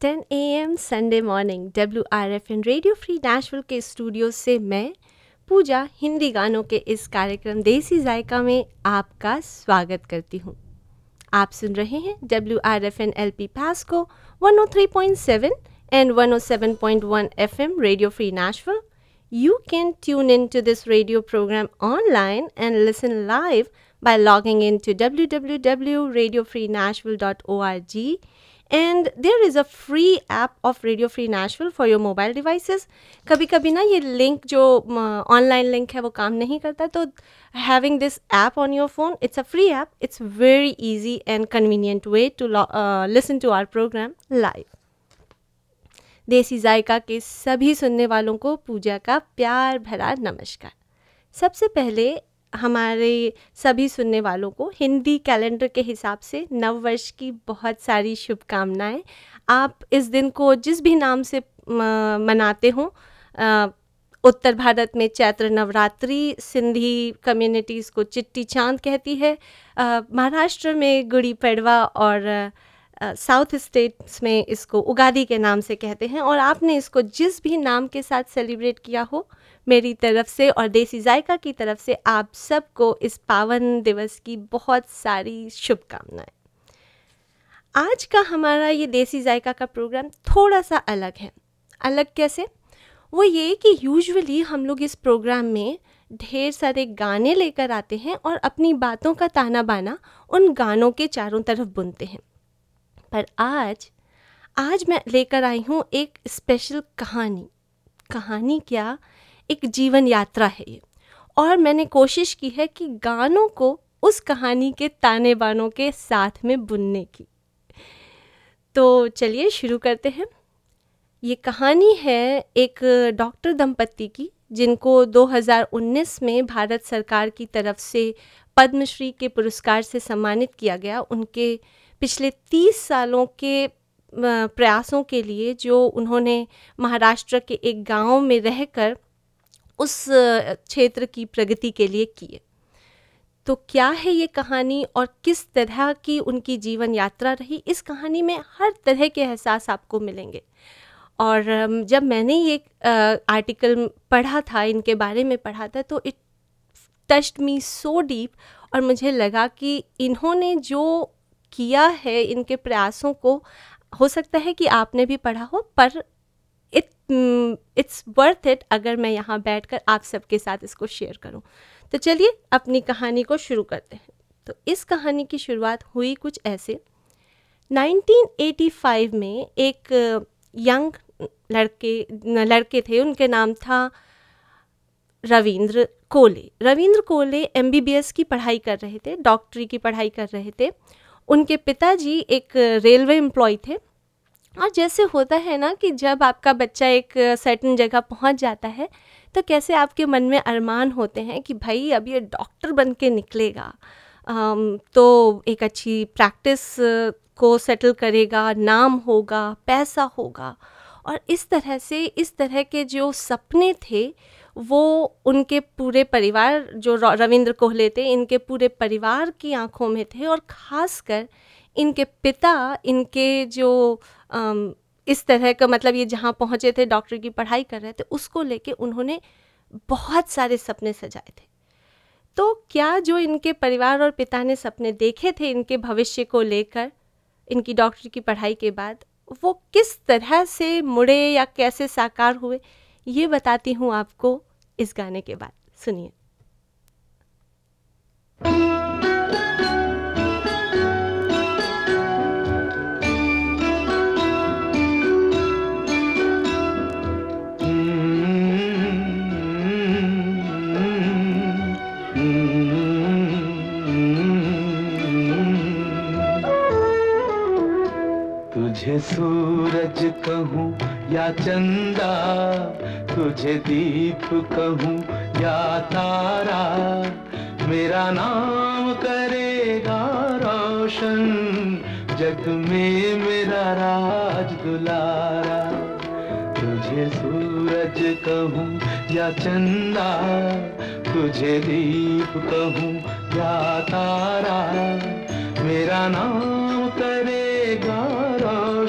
Ten A M Sunday morning W R F N radio free national के studio से मैं, पूजा, हिंदी गानों के इस कार्यक्रम देसी जायका में आपका स्वागत करती हूँ। आप सुन रहे हैं W R F N L P पास को one O three point seven and one O seven point one F M radio free national you can tune in to this radio program online and listen live by logging in to W W W radio free national dot O R G and there is a free app of radio free national for your mobile devices कभी कभी ना ये link जो online uh, link है वो काम नहीं करता तो having this app on your phone it's a free app it's very easy and convenient way to listen to our program live Desi Zaika के सभी सुनने वालों को पूजा का प्यार भरा नमस्कार। सबसे पहले हमारे सभी सुनने वालों को हिंदी कैलेंडर के हिसाब से नव वर्ष की बहुत सारी शुभकामनाएँ। आप इस दिन को जिस भी नाम से मनाते हों उत्तर भारत में चैत्र नवरात्रि सिंधी कम्युनिटीज़ को चिट्टी चाँद कहती है महाराष्ट्र में गुड़ी पड़वा और साउथ स्टेट्स में इसको उगादी के नाम से कहते हैं और आपने इसको जिस भी नाम के साथ सेलिब्रेट किया हो मेरी तरफ़ से और देसी जायका की तरफ़ से आप सबको इस पावन दिवस की बहुत सारी शुभकामनाएँ। आज का हमारा ये देसी जायका का प्रोग्राम थोड़ा सा अलग है। अलग कैसे? वो ये कि यूजुअली हम लोग इस प्रोग्राम में ढेर सारे गाने लेकर आते हैं और अपनी बातों का ताना बाना उन गानों के चारों तरफ़ बुनते हैं। पर आज आज मैं लेकर आई हूँ एक स्पेशल कहानी। कहानी क्या? एक जीवन यात्रा है ये। और मैंने कोशिश की है कि गानों को उस कहानी के ताने बानों के साथ में बुनने की। तो चलिए शुरू करते हैं। ये कहानी है एक डॉक्टर दंपत्ति की, जिनको 2019 में भारत सरकार की तरफ़ से पद्मश्री के पुरस्कार से सम्मानित किया गया। उनके पिछले 30 सालों के प्रयासों के लिए जो उन्होंने महाराष्ट्र के एक गाँव में रहकर उस क्षेत्र की प्रगति के लिए किए। तो क्या है ये कहानी और किस तरह की उनकी जीवन यात्रा रही? इस कहानी में हर तरह के एहसास आपको मिलेंगे। और जब मैंने ये आर्टिकल पढ़ा था, इनके बारे में पढ़ा था तो इट टस्ट मी सो डीप और मुझे लगा कि इन्होंने जो किया है, इनके प्रयासों को, हो सकता है कि आपने भी पढ़ा हो, पर इट्स वर्थ इट अगर मैं यहाँ बैठ कर आप सबके साथ इसको शेयर करूँ। तो चलिए अपनी कहानी को शुरू करते हैं। तो इस कहानी की शुरुआत हुई कुछ ऐसे। 1985 में एक यंग लड़के लड़के थे। उनके नाम था रविंद्र कोले। रविंद्र कोले एमबीबीएस की पढ़ाई कर रहे थे डॉक्टरी की पढ़ाई कर रहे थे। उनके पिताजी एक रेलवे एम्प्लॉय थे। और जैसे होता है ना कि जब आपका बच्चा एक सर्टन जगह पहुँच जाता है तो कैसे आपके मन में अरमान होते हैं कि भाई अब ये डॉक्टर बन के निकलेगा? तो एक अच्छी प्रैक्टिस को सेटल करेगा, नाम होगा, पैसा होगा। और इस तरह से, इस तरह के जो सपने थे, वो उनके पूरे परिवार, जो रविंद्र कोहले थे, इनके पूरे परिवार की आँखों में थे। और ख़ासकर इनके पिता, इनके जो इस तरह का मतलब ये जहाँ पहुँचे थे, डॉक्टर की पढ़ाई कर रहे थे, उसको लेके उन्होंने बहुत सारे सपने सजाए थे। तो क्या जो इनके परिवार और पिता ने सपने देखे थे इनके भविष्य को लेकर, इनकी डॉक्टर की पढ़ाई के बाद, वो किस तरह से मुड़े या कैसे साकार हुए, ये बताती हूँ आपको इस गाने के बाद। सुनिए। तुझे सूरज कहूँ या चंदा, तुझे दीप कहूँ या तारा, मेरा नाम करेगा रोशन, जग में मेरा राज दुलारा। तुझे सूरज कहूँ या चंदा, तुझे दीप कहूँ या तारा, मेरा नाम करेगा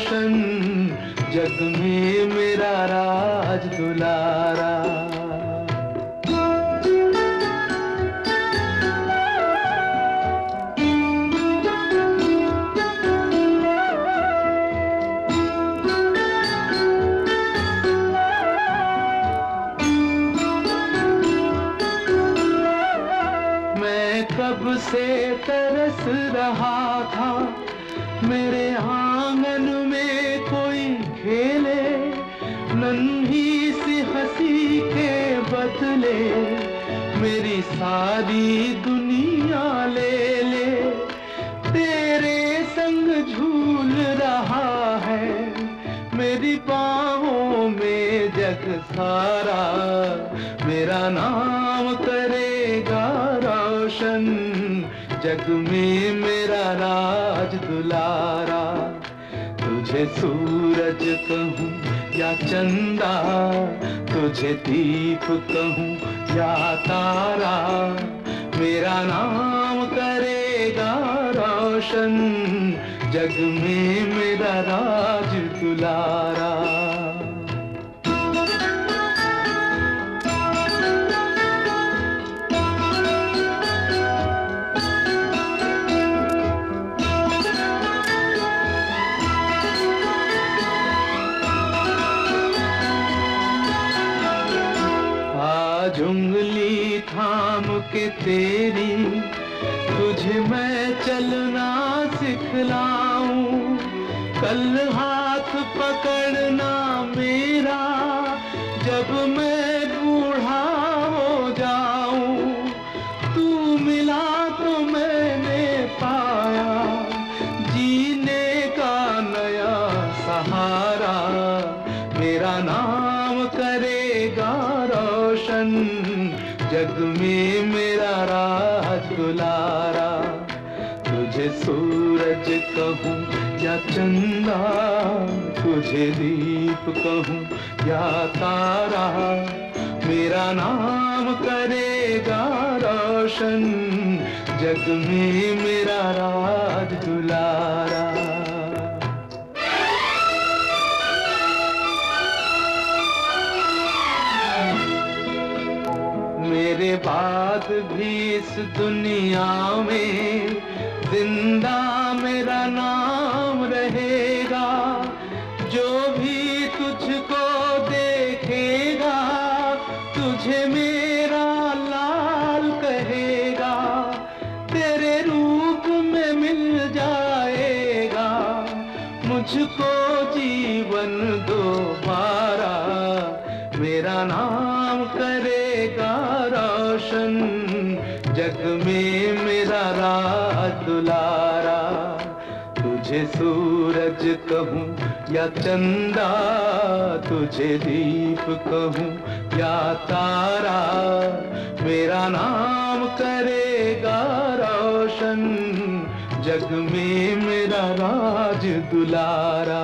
रोशन जग में मेरा राज दुलारा। से तरस रहा था मेरे आँगन में कोई खेले, नन्ही सी हँसी के बदले मेरी सारी दुनिया ले ले। तेरे संग झूल रहा है, मेरी बाहों में जग सारा। मेरा नाम करेगा रोशन, जग में मेरा राज। दुलारा तुझे सूरज कहूँ या चंदा, तुझे दीप कहूँ या तारा, मेरा नाम करेगा रोशन, जग में मेरा राज दुलारा। कल चंदा, तुझे दीप कहूँ या तारा मेरा नाम करेगा रोशन? जग में मेरा राज दुलारा। मेरे बाद भी इस दुनिया में ज़िंदा कहूँ, या चंदा तुझे दीप कहूँ, या तारा मेरा नाम करेगा रोशन, जग में मेरा राज दुलारा।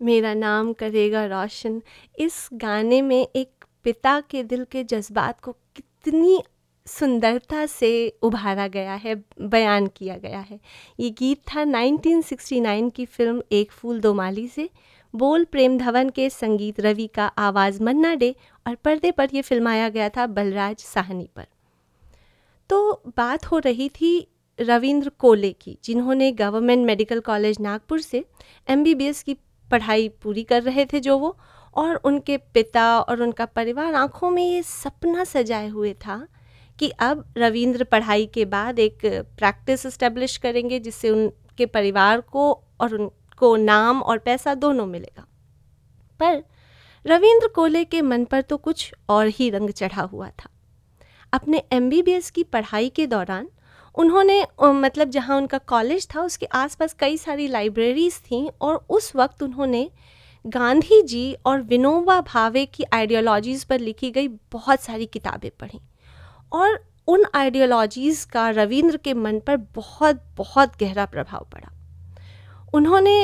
मेरा नाम करेगा रोशन। इस गाने में एक पिता के दिल के जज्बात को कितनी सुंदरता से उभारा गया है, बयान किया गया है। ये गीत था 1969 की फ़िल्म एक फूल दो माली से। बोल प्रेम धवन के संगीत रवि का आवाज़ मन्ना डे और पर्दे पर यह फिल्माया गया था बलराज साहनी पर। तो बात हो रही थी रविंद्र कोले की, जिन्होंने गवर्नमेंट मेडिकल कॉलेज नागपुर से एमबीबीएस की पढ़ाई पूरी कर रहे थे जो वो, और उनके पिता और उनका परिवार आँखों में ये सपना सजाए हुए था कि अब रविंद्र पढ़ाई के बाद एक प्रैक्टिस इस्टेब्लिश करेंगे जिससे उनके परिवार को और उनको नाम और पैसा दोनों मिलेगा। पर रविंद्र कोले के मन पर तो कुछ और ही रंग चढ़ा हुआ था। अपने एमबीबीएस की पढ़ाई के दौरान उन्होंने मतलब जहाँ उनका कॉलेज था, उसके आसपास कई सारी लाइब्रेरीज़ थीं और उस वक्त उन्होंने गांधी जी और विनोबा भावे की आइडियोलॉजीज़ पर लिखी गई बहुत सारी किताबें पढ़ी। और उन आइडियोलॉजीज़ का रविंद्र के मन पर बहुत बहुत गहरा प्रभाव पड़ा। उन्होंने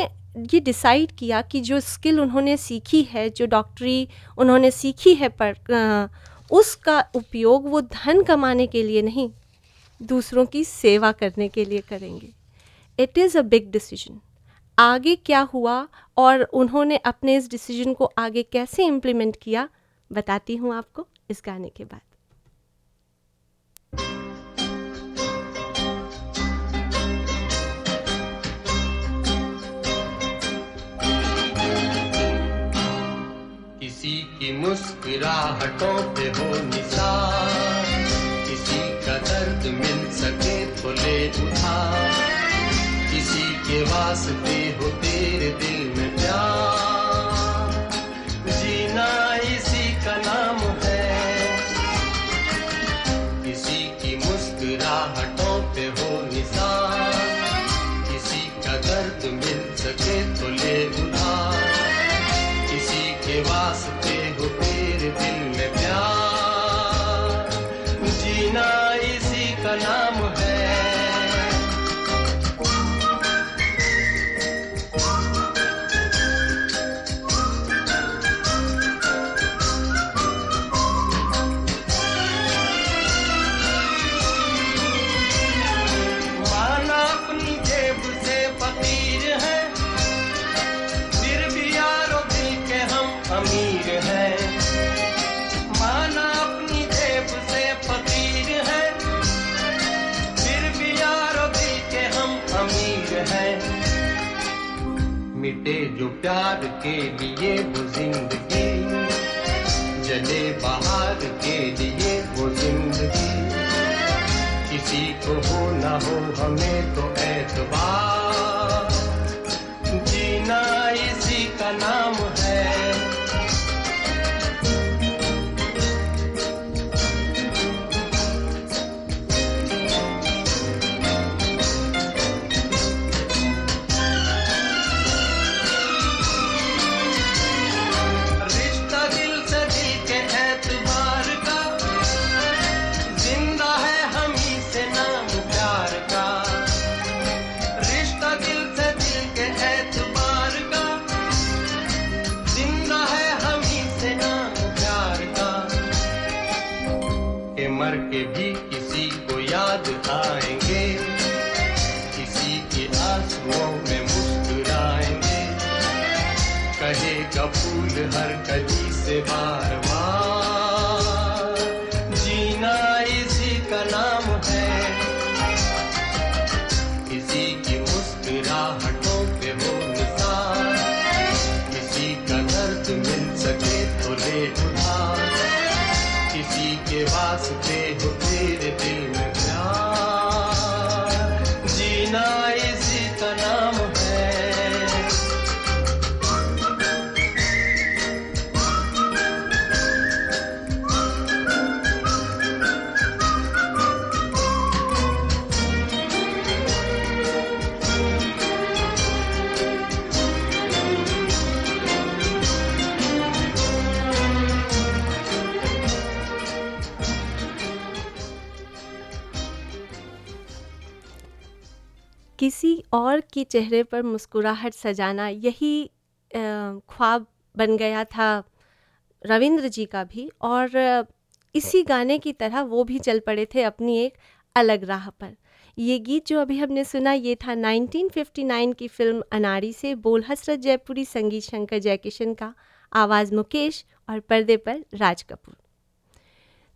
ये डिसाइड किया कि जो स्किल उन्होंने सीखी है, जो डॉक्टरी उन्होंने सीखी है पर उसका उपयोग वो धन कमाने के लिए नहीं, दूसरों की सेवा करने के लिए करेंगे। It is a big decision आगे क्या हुआ और उन्होंने अपने इस डिसीज़न को आगे कैसे इम्प्लीमेंट किया, बताती हूँ आपको इस गाने के बाद। की मुस्कुराहटों पे हो निशान किसी का दर्द मिल सके तो ले उठा किसी के वास्ते हो तेरे दिल वास्ते हो किसी और के चेहरे पर मुस्कुराहट सजाना यही ख्वाब बन गया था रविंद्र जी का भी और इसी गाने की तरह वो भी चल पड़े थे अपनी एक अलग राह पर। ये गीत जो अभी हमने सुना ये था 1959 की फ़िल्म अनाड़ी से बोल हसरत जयपुरी, संगीत शंकर जयकिशन का, आवाज़ मुकेश और पर्दे पर राज कपूर।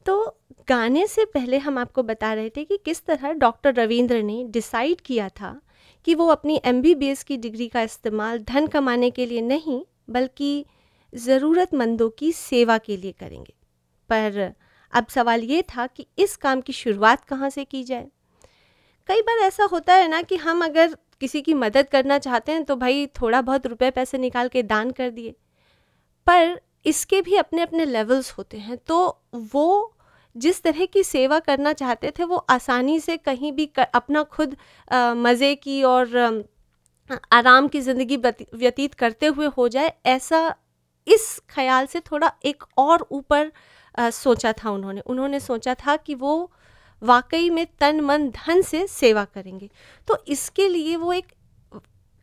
तो गाने से पहले हम आपको बता रहे थे कि किस तरह डॉक्टर रविंद्र ने डिसाइड किया था कि वो अपनी एमबीबीएस की डिग्री का इस्तेमाल धन कमाने के लिए नहीं, बल्कि ज़रूरतमंदों की सेवा के लिए करेंगे। पर अब सवाल ये था कि इस काम की शुरुआत कहाँ से की जाए? कई बार ऐसा होता है ना कि हम अगर किसी की मदद करना चाहते हैं तो भाई थोड़ा बहुत रुपए पैसे निकाल के दान कर दिए। पर इसके भी अपने अपने लेवल्स होते हैं तो वो जिस तरह की सेवा करना चाहते थे वो आसानी से कहीं भी कर, अपना खुद मज़े की और आराम की ज़िंदगी व्यतीत करते हुए हो जाए ऐसा इस ख्याल से थोड़ा एक और ऊपर सोचा था उन्होंने। उन्होंने सोचा था कि वो वाकई में तन मन धन से सेवा करेंगे। तो इसके लिए वो एक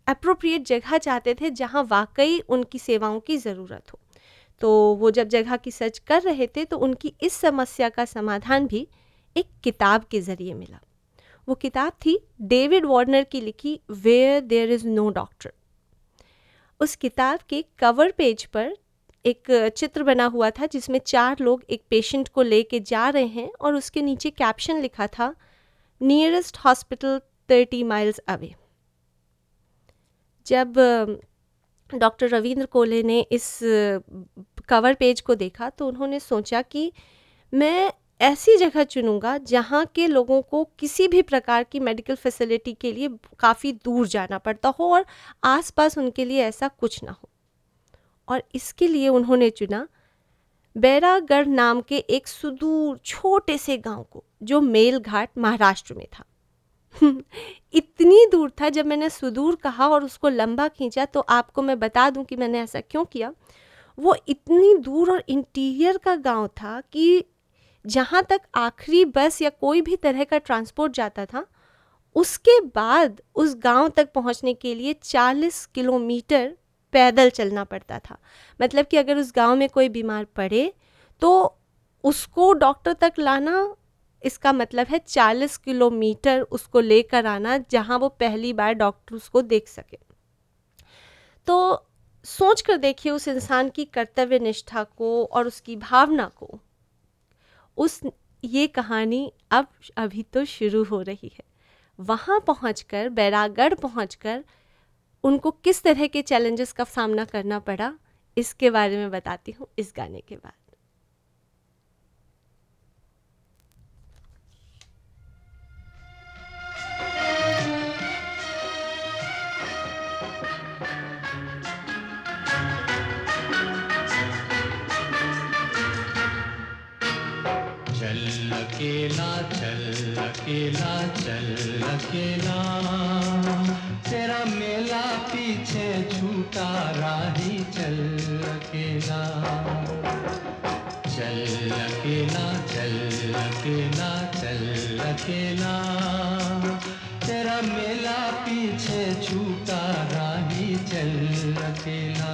अप्रोप्रिएट जगह चाहते थे जहाँ वाकई उनकी सेवाओं की ज़रूरत हो। तो वो जब जगह की सर्च कर रहे थे तो उनकी इस समस्या का समाधान भी एक किताब के ज़रिए मिला। वो किताब थी डेविड वार्नर की लिखी where there is no doctor. उस किताब के कवर पेज पर एक चित्र बना हुआ था, जिसमें चार लोग एक पेशेंट को लेके जा रहे हैं और उसके नीचे कैप्शन लिखा था nearest hospital thirty miles away जब डॉक्टर रविंद्र कोले ने इस कवर पेज को देखा तो उन्होंने सोचा कि मैं ऐसी जगह चुनूँगा जहाँ के लोगों को किसी भी प्रकार की मेडिकल फैसिलिटी के लिए काफ़ी दूर जाना पड़ता हो और आसपास उनके लिए ऐसा कुछ ना हो। और इसके लिए उन्होंने चुना बैरागढ़ नाम के एक सुदूर छोटे से गाँव को, जो मेलघाट महाराष्ट्र में था। इतनी दूर था जब मैंने सुदूर कहा और उसको लंबा खींचा तो आपको मैं बता दूँ कि मैंने ऐसा क्यों किया? वो इतनी दूर और इंटीरियर का गाँव था कि जहाँ तक आखिरी बस या कोई भी तरह का ट्रांसपोर्ट जाता था, उसके बाद उस गाँव तक पहुँचने के लिए 40 किलोमीटर पैदल चलना पड़ता था। मतलब कि अगर उस गाँव में कोई बीमार पड़े तो उसको डॉक्टर तक लाना, इसका मतलब है 40 किलोमीटर उसको लेकर आना, जहाँ वो पहली बार डॉक्टर उसको देख सके। तो सोच कर देखिए उस इंसान की कर्तव्य निष्ठा को और उसकी भावना को। उस ये कहानी अब अभी तो शुरू हो रही है। वहाँ पहुँच कर बैरागढ़ पहुँच कर उनको किस तरह के चैलेंजेस का सामना करना पड़ा, इसके बारे में बताती हूँ इस गाने के बाद। चल अकेला चल अकेला चल अकेला। तेरा मेला पीछे छूटा राही, चल अकेला। चल अकेला चल अकेला चल अकेला। तेरा मेला पीछे छूटा राही, चल अकेला।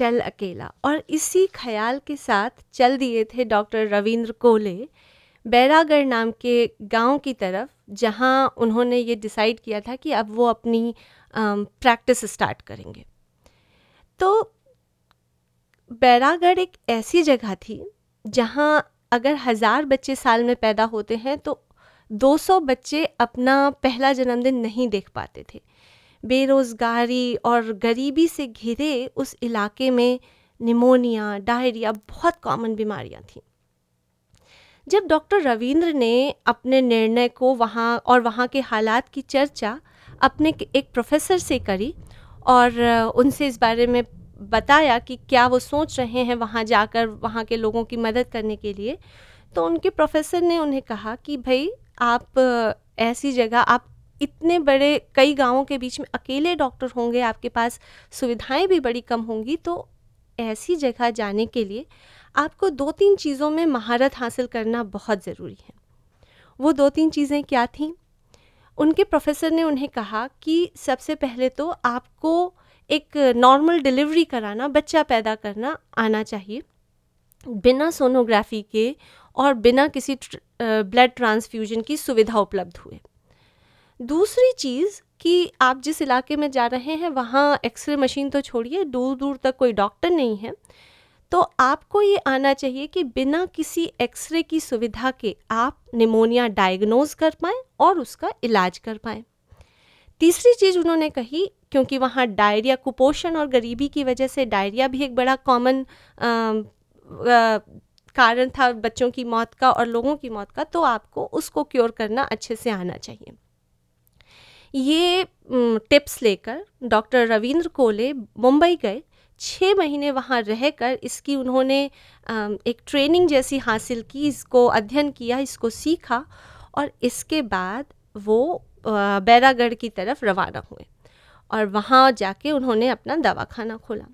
चल अकेला। और इसी ख्याल के साथ चल दिए थे डॉक्टर रविंद्र कोले बैरागढ़ नाम के गाँव की तरफ़, जहाँ उन्होंने ये डिसाइड किया था कि अब वो अपनी प्रैक्टिस स्टार्ट करेंगे। तो बैरागढ़ एक ऐसी जगह थी, जहाँ अगर हज़ार बच्चे साल में पैदा होते हैं तो 200 बच्चे अपना पहला जन्मदिन नहीं देख पाते थे। बेरोज़गारी और गरीबी से घिरे उस इलाके में निमोनिया, डायरिया, बहुत कॉमन बीमारियाँ थीं। जब डॉक्टर रविंद्र ने अपने निर्णय को वहाँ और वहाँ के हालात की चर्चा अपने एक प्रोफेसर से करी और उनसे इस बारे में बताया कि क्या वो सोच रहे हैं वहाँ जाकर वहाँ के लोगों की मदद करने के लिए तो उनके प्रोफेसर ने उन्हें कहा कि, भाई, आप ऐसी जगह, आप इतने बड़े, कई गाँवों के बीच में अकेले डॉक्टर होंगे, आपके पास सुविधाएँ भी बड़ी कम होंगी तो ऐसी जगह जाने के लिए आपको दो तीन चीज़ों में महारत हासिल करना बहुत ज़रूरी है। वो दो तीन चीज़ें क्या थीं? उनके प्रोफेसर ने उन्हें कहा कि सबसे पहले तो आपको एक नॉर्मल डिलीवरी कराना, बच्चा पैदा करना आना चाहिए। बिना सोनोग्राफी के और बिना किसी ब्लड ट्रांसफ्यूजन की सुविधा उपलब्ध हुए। दूसरी चीज़ कि आप जिस इलाके में जा रहे हैं, वहाँ एक्सरे मशीन तो छोड़िए, दूर दूर तक कोई डॉक्टर नहीं है। तो आपको ये आना चाहिए कि बिना किसी एक्सरे की सुविधा के आप निमोनिया डायग्नोज कर पाएँ और उसका इलाज कर पाएँ। तीसरी चीज़ उन्होंने कही, क्योंकि वहाँ डायरिया, कुपोषण और गरीबी की वजह से डायरिया भी एक बड़ा कॉमन कारण था बच्चों की मौत का और लोगों की मौत का तो आपको उसको क्योर करना अच्छे से आना चाहिए। ये टिप्स लेकर डॉक्टर रविंद्र कोले मुंबई गए। छः महीने वहाँ रहकर इसकी उन्होंने एक ट्रेनिंग जैसी हासिल की, इसको अध्ययन किया, इसको सीखा और इसके बाद वो बैरागढ़ की तरफ़ रवाना हुए और वहाँ जाके उन्होंने अपना दवाखाना खोला।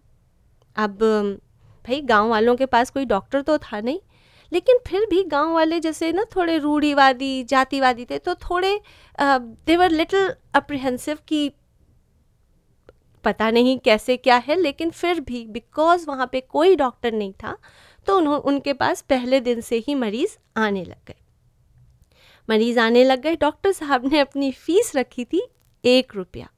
अब, भाई, गाँव वालों के पास कोई डॉक्टर तो था नहीं। लेकिन फिर भी गाँव वाले जैसे ना थोड़े रूढ़ीवादी, जातिवादी थे तो थोड़े देवर लिटिल अप्रिहेंसिव कि पता नहीं कैसे क्या है, लेकिन फिर भी बिकॉज़ वहाँ पे कोई डॉक्टर नहीं था तो उन्हों, उनके पास पहले दिन से ही मरीज़ आने लग गए। मरीज़ आने लग गए डॉक्टर साहब ने अपनी फ़ीस रखी थी एक रुपया।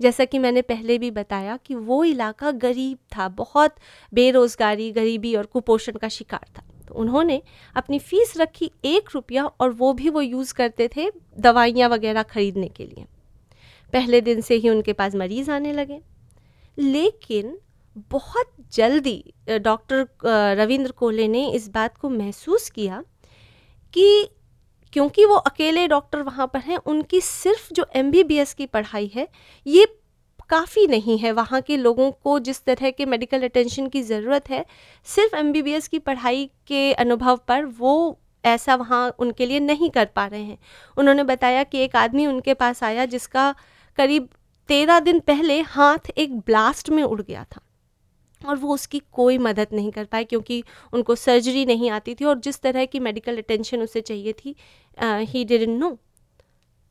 जैसा कि मैंने पहले भी बताया कि वो इलाका गरीब था, बहुत बेरोज़गारी, गरीबी और कुपोषण का शिकार था। उन्होंने अपनी फ़ीस रखी एक रुपया और वो भी वो यूज़ करते थे दवाइयाँ वगैरह ख़रीदने के लिए। पहले दिन से ही उनके पास मरीज़ आने लगे। लेकिन बहुत जल्दी डॉक्टर रविंद्र कोहले ने इस बात को महसूस किया कि क्योंकि वो अकेले डॉक्टर वहाँ पर हैं, उनकी सिर्फ़ जो एमबीबीएस की पढ़ाई है, ये काफ़ी नहीं है। वहाँ के लोगों को जिस तरह के मेडिकल अटेंशन की ज़रूरत है, सिर्फ़ एमबीबीएस की पढ़ाई के अनुभव पर वो ऐसा वहाँ उनके लिए नहीं कर पा रहे हैं। उन्होंने बताया कि एक आदमी उनके पास आया जिसका करीब तेरह दिन पहले हाथ एक ब्लास्ट में उड़ गया था और वो उसकी कोई मदद नहीं कर पाए क्योंकि उनको सर्जरी नहीं आती थी और जिस तरह की मेडिकल अटेंशन उसे चाहिए थी ही डिडंट नो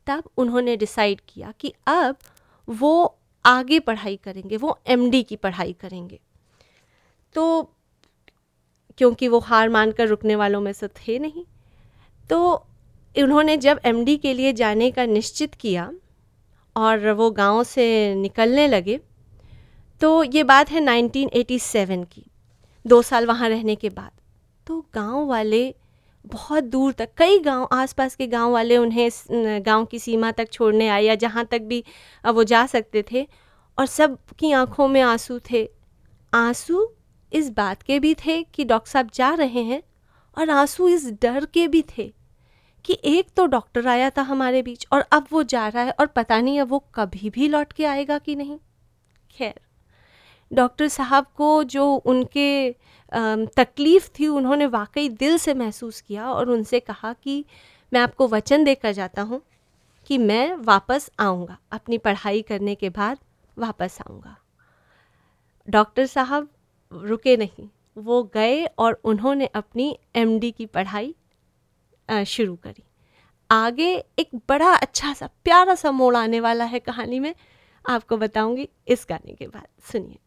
तब उन्होंने डिसाइड किया कि अब वो आगे पढ़ाई करेंगे, वो एमडी की पढ़ाई करेंगे। तो क्योंकि वो हार मानकर रुकने वालों में से थे नहीं तो उन्होंने जब एमडी के लिए जाने का निश्चित किया और वो गाँव से निकलने लगे तो ये बात है 1987 की, दो साल वहाँ रहने के बाद। तो गाँव वाले बहुत दूर तक, कई गाँव, आसपास के गाँव वाले उन्हें गाँव की सीमा तक छोड़ने आए या जहाँ तक भी वो जा सकते थे और सब की आँखों में आँसू थे। आँसू इस बात के भी थे कि डॉक्टर साहब जा रहे हैं और आँसू इस डर के भी थे कि एक तो डॉक्टर आया था हमारे बीच और अब वो जा रहा है और पता नहीं अब वो कभी भी लौट के आएगा कि नहीं। खैर, डॉक्टर साहब को जो उनके तकलीफ़ थी, उन्होंने वाकई दिल से महसूस किया और उनसे कहा कि मैं आपको वचन देकर जाता हूँ कि मैं वापस आऊँगा। अपनी पढ़ाई करने के बाद वापस आऊँगा। डॉक्टर साहब रुके नहीं। वो गए और उन्होंने अपनी एमडी की पढ़ाई शुरू करी। आगे एक बड़ा अच्छा सा, प्यारा सा मोड़ आने वाला है कहानी में। आपको बताऊँगी इस गाने के बाद। सुनिए।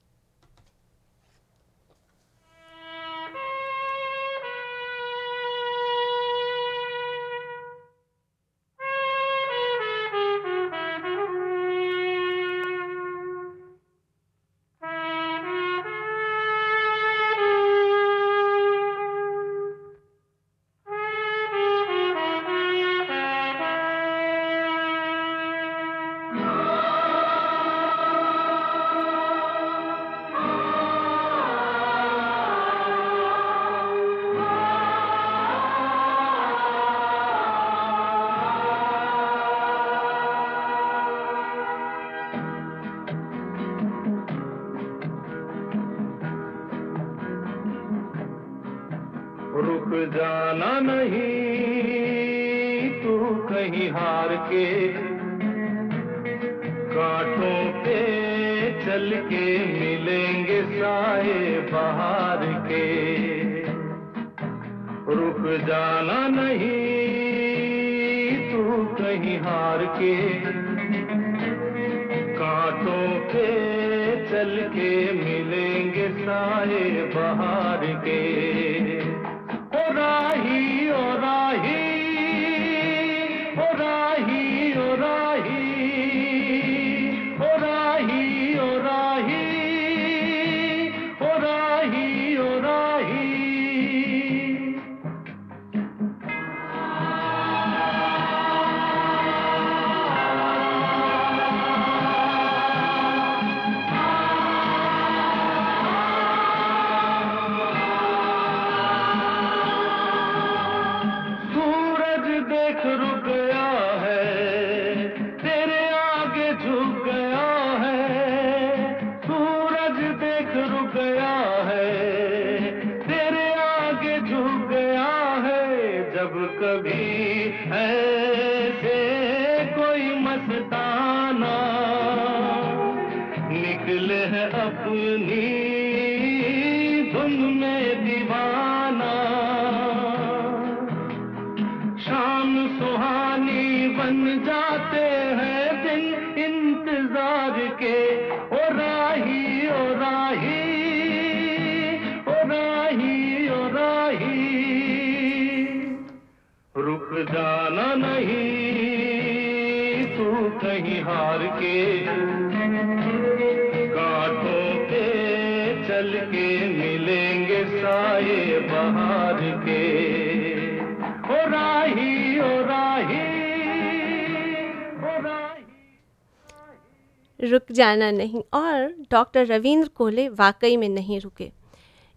रुक जाना नहीं और डॉक्टर रविंद्र कोहले वाकई में नहीं रुके।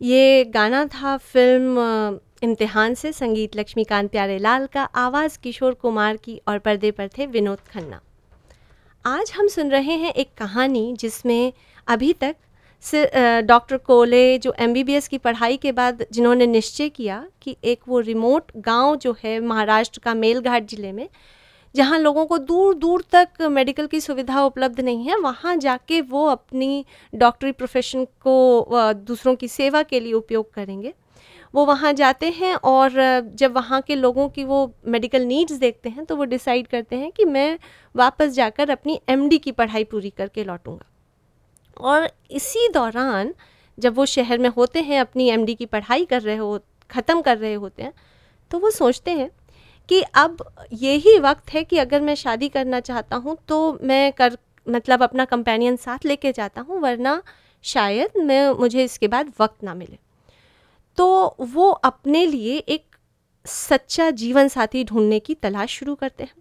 ये गाना था फ़िल्म इम्तिहान से, संगीत लक्ष्मीकांत प्यारेलाल का, आवाज़ किशोर कुमार की और पर्दे पर थे विनोद खन्ना। आज हम सुन रहे हैं एक कहानी जिसमें अभी तक डॉक्टर कोले जो एमबीबीएस की पढ़ाई के बाद जिन्होंने निश्चय किया कि एक वो रिमोट गाँव जो है महाराष्ट्र का मेलघाट ज़िले में जहाँ लोगों को दूर दूर तक मेडिकल की सुविधा उपलब्ध नहीं है, वहाँ जाके वो अपनी डॉक्टरी प्रोफेशन को दूसरों की सेवा के लिए उपयोग करेंगे। वो वहाँ जाते हैं और जब वहाँ के लोगों की वो मेडिकल नीड्स देखते हैं तो वो डिसाइड करते हैं कि मैं वापस जाकर अपनी एमडी की पढ़ाई पूरी करके लौटूँगा। और इसी दौरान जब वो शहर में होते हैं, अपनी एमडी की पढ़ाई कर रहे हो, ख़त्म कर रहे होते हैं तो वो सोचते हैं कि अब यही वक्त है कि अगर मैं शादी करना चाहता हूँ तो मैं कर मतलब अपना कंपेनियन साथ लेके जाता हूँ, वरना शायद मैं, मुझे इसके बाद वक्त ना मिले। तो वो अपने लिए एक सच्चा जीवन साथी ढूँढने की तलाश शुरू करते हैं।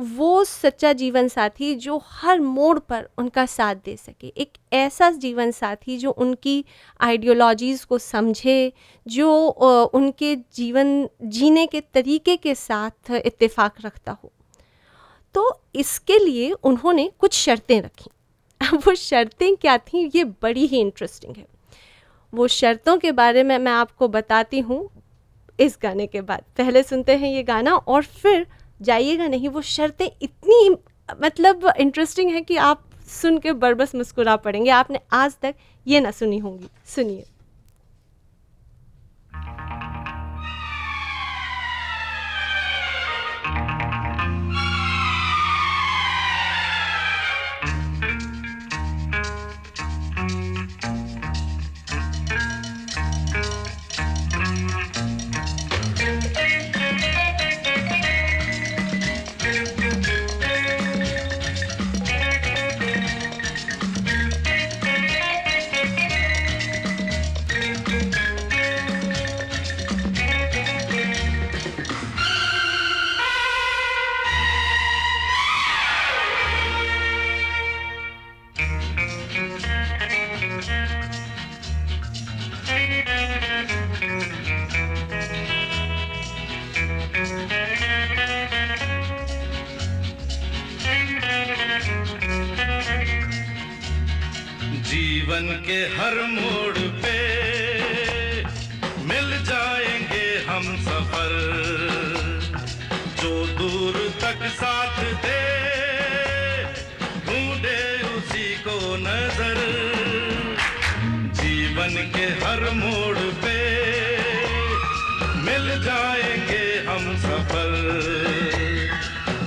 वो सच्चा जीवन साथी जो हर मोड़ पर उनका साथ दे सके। एक ऐसा जीवन साथी जो उनकी आइडियोलॉजीज़ को समझे, जो उनके जीवन, जीने के तरीके के साथ इत्तेफाक रखता हो। तो इसके लिए उन्होंने कुछ शर्तें रखी। वो शर्तें क्या थीं, ये बड़ी ही इंटरेस्टिंग है। वो शर्तों के बारे में मैं आपको बताती हूँ इस गाने के बाद। पहले सुनते हैं ये गाना और फिर जाइएगा नहीं, वो शर्तें इतनी मतलब इंटरेस्टिंग है कि आप सुन के बरबस मुस्कुरा पड़ेंगे। आपने आज तक ये ना सुनी होंगी। सुनिए। जीवन के हर मोड़ पे मिल जाएँगे हम सफ़र। जो दूर तक साथ दे, ढूंढे उसी को नज़र। जीवन के हर मोड़ पे मिल जाएँगे हम सफ़र।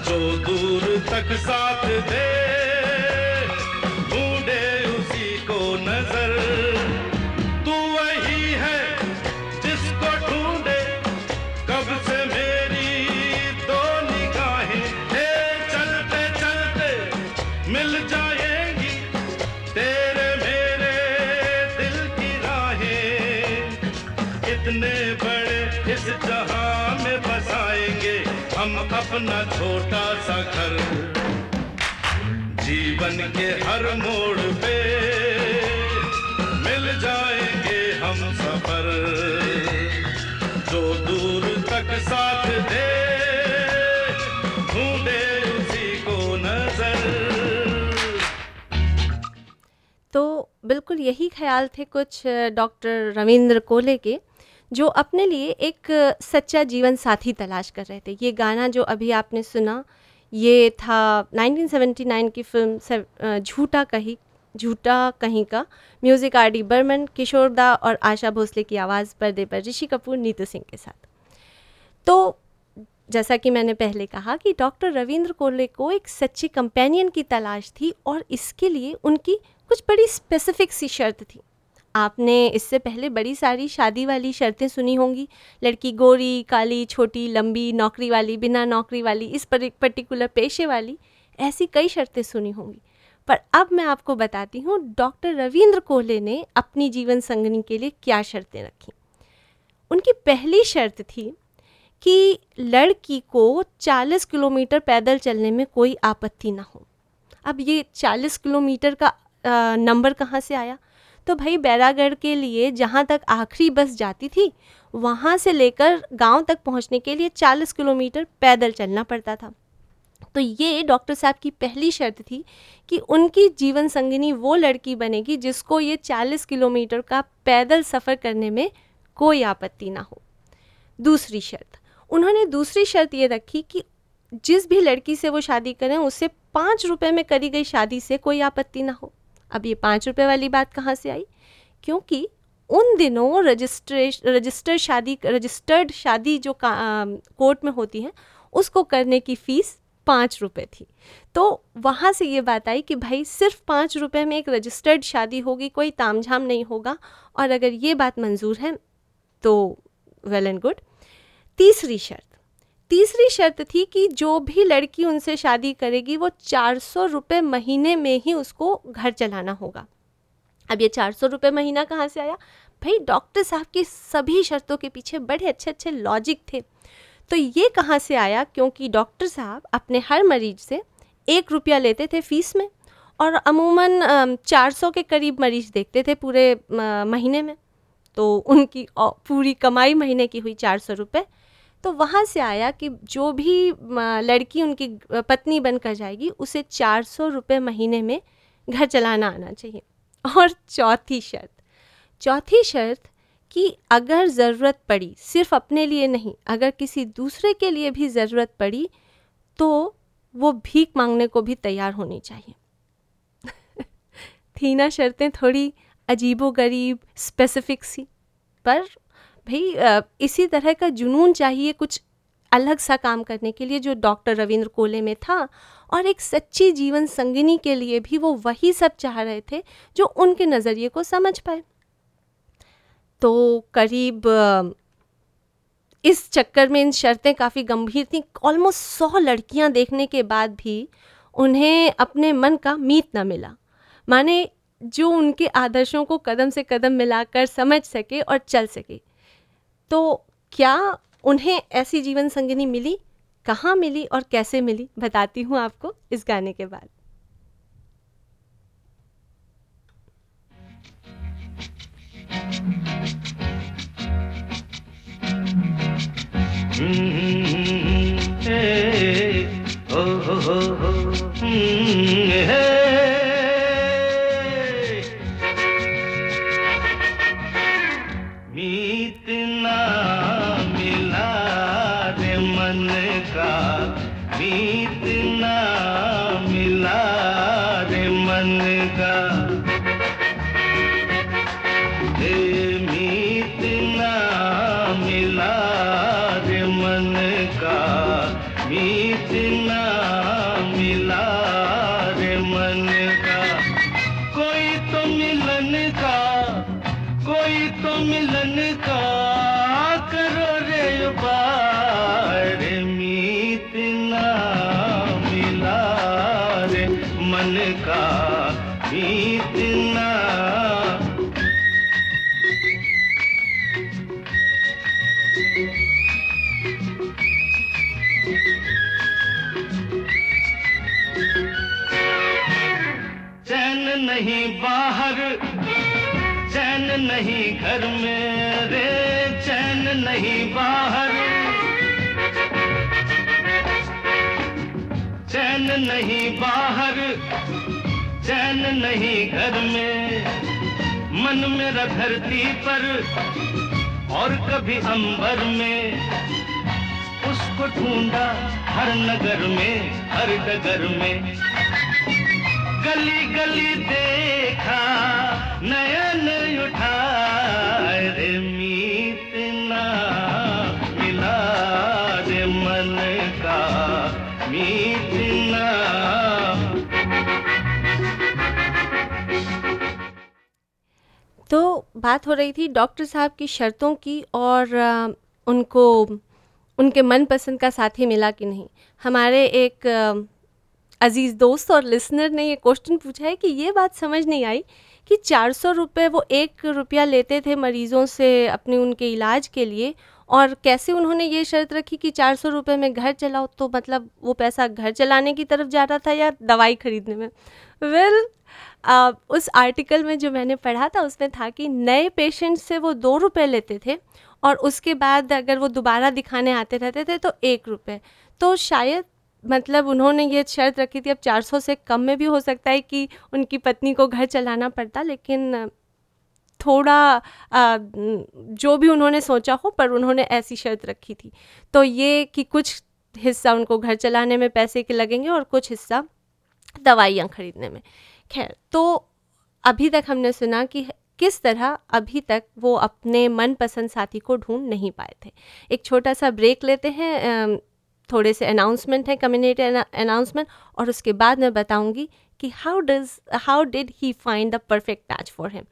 जो दूर तक साथ दे अपना छोटा सा घर। जीवन के हर मोड़ पे मिल जाएँगे हम सफ़र। जो दूर तक साथ दे, ढूंढे उसी को नज़र। तो बिल्कुल यही ख्याल थे कुछ डॉक्टर रविंद्र कोले के जो अपने लिए एक सच्चा जीवन साथी तलाश कर रहे थे। ये गाना जो अभी आपने सुना, ये था 1979 की फ़िल्म झूठा कहीं झूठा कहीं का। Music R D Burman, Kishore da और आशा भोसले की आवाज़ पर्दे पर, ऋषि कपूर, नीतू सिंह के साथ। तो जैसा कि मैंने पहले कहा कि डॉक्टर रविंद्र कोहले को एक सच्ची कंपेनियन की तलाश थी और इसके लिए उनकी कुछ बड़ी स्पेसिफिक सी शर्त थी। आपने इससे पहले बड़ी सारी शादी वाली शर्तें सुनी होंगी। लड़की गोरी, काली, छोटी, लंबी, नौकरी वाली, बिना नौकरी वाली, इस पर्टिकुलर पेशे वाली, ऐसी कई शर्तें सुनी होंगी। पर अब मैं आपको बताती हूँ, डॉक्टर रविंद्र कोहले ने अपनी जीवन संगनी के लिए क्या शर्तें रखी। उनकी पहली शर्त थी कि लड़की को 40 किलोमीटर पैदल चलने में कोई आपत्ति ना हो। अब ये 40 किलोमीटर का नंबर कहाँ से आया? तो भाई बैरागढ़ के लिए जहाँ तक आखिरी बस जाती थी, वहाँ से लेकर गाँव तक पहुँचने के लिए 40 किलोमीटर पैदल चलना पड़ता था। तो ये डॉक्टर साहब की पहली शर्त थी कि उनकी जीवन संगिनी वो लड़की बनेगी जिसको ये 40 किलोमीटर का पैदल सफ़र करने में कोई आपत्ति ना हो। दूसरी शर्त, उन्होंने दूसरी शर्त ये रखी कि जिस भी लड़की से वो शादी करें उससे पाँच रुपये में करी गई शादी से कोई आपत्ति ना हो। अब ये पाँच रुपये वाली बात कहाँ से आई? क्योंकि उन दिनों रजिस्ट्रेश, रजिस्टर शादी, रजिस्टर्ड शादी जो कोर्ट में होती है, उसको करने की फ़ीस पाँच रुपये थी। तो वहाँ से ये बात आई कि भाई सिर्फ़ पाँच रुपये में एक रजिस्टर्ड शादी होगी, कोई तामझाम नहीं होगा, और अगर ये बात मंजूर है तो वेल एंड गुड। तीसरी शर्त तीसरी शर्त थी कि जो भी लड़की उनसे शादी करेगी, वो चार सौ रुपये महीने में ही उसको घर चलाना होगा। अब ये चार सौ रुपये महीना कहाँ से आया? भाई, डॉक्टर साहब की सभी शर्तों के पीछे बड़े अच्छे अच्छे लॉजिक थे। तो ये कहाँ से आया? क्योंकि डॉक्टर साहब अपने हर मरीज़ से एक रुपया लेते थे फ़ीस में और अमूमन चार सौ के करीब मरीज़ देखते थे पूरे महीने में। तो उनकी पूरी कमाई महीने की हुई चार सौ रुपये तो वहाँ से आया कि जो भी लड़की उनकी पत्नी बनकर जाएगी, उसे चार सौ रुपये महीने में घर चलाना आना चाहिए। और चौथी शर्त चौथी शर्त कि अगर ज़रूरत पड़ी, सिर्फ़ अपने लिए नहीं, अगर किसी दूसरे के लिए भी ज़रूरत पड़ी तो वो भीख मांगने को भी तैयार होनी चाहिए। थी ना शर्तें थोड़ी अजीबो गरीब स्पेसिफिक सी, पर भाई इसी तरह का जुनून चाहिए कुछ अलग सा काम करने के लिए, जो डॉक्टर रविंद्र कोले में था और एक सच्ची जीवन संगिनी के लिए भी वो वही सब चाह रहे थे, जो उनके नज़रिए को समझ पाए। तो करीब इस चक्कर में इन शर्तें काफ़ी गंभीर थीं। ऑलमोस्ट सौ लड़कियाँ देखने के बाद भी उन्हें अपने मन का मीत न मिला। माने जो उनके आदर्शों को कदम से कदम मिलाकर समझ सके और चल सके। तो क्या उन्हें ऐसी जीवन संगिनी मिली? कहाँ मिली और कैसे मिली? बताती हूँ आपको इस गाने के बाद। मीत ना मिले नहीं घर में। मन मेरा धरती पर और कभी अंबर में। उसको ढूंढा हर नगर में, हर डगर में। गली गली देखा, नयन उठाए बात हो रही थी डॉक्टर साहब की शर्तों की और आ, उनको उनके मनपसंद का साथी मिला कि नहीं। हमारे एक आ, अज़ीज़ दोस्त और लिसनर ने ये क्वेश्चन पूछा है कि ये बात समझ नहीं आई कि चार सौ रुपये वो एक रुपया लेते थे मरीज़ों से अपने उनके इलाज के लिए और कैसे उन्होंने ये शर्त रखी कि चार सौ रुपये में घर चलाओ? तो मतलब वो पैसा घर चलाने की तरफ़ जा रहा था या दवाई खरीदने में? वेल well, उस आर्टिकल में जो मैंने पढ़ा था उसमें था कि नए पेशेंट से वो दो रुपये लेते थे और उसके बाद अगर वो दोबारा दिखाने आते रहते थे तो एक रुपये तो शायद मतलब उन्होंने ये शर्त रखी थी अब 400 से कम में भी हो सकता है कि उनकी पत्नी को घर चलाना पड़ता लेकिन थोड़ा आ, जो भी उन्होंने सोचा हो पर उन्होंने ऐसी शर्त रखी थी। तो ये कि कुछ हिस्सा उनको घर चलाने में पैसे के लगेंगे और कुछ हिस्सा दवाइयाँ खरीदने में। खैर तो अभी तक हमने सुना कि किस तरह अभी तक वो अपने मनपसंद साथी को ढूंढ नहीं पाए थे। एक छोटा सा ब्रेक लेते हैं थोड़े से अनाउंसमेंट है कम्युनिटी अनाउंसमेंट और उसके बाद मैं बताऊँगी कि how does how did he find the perfect match for him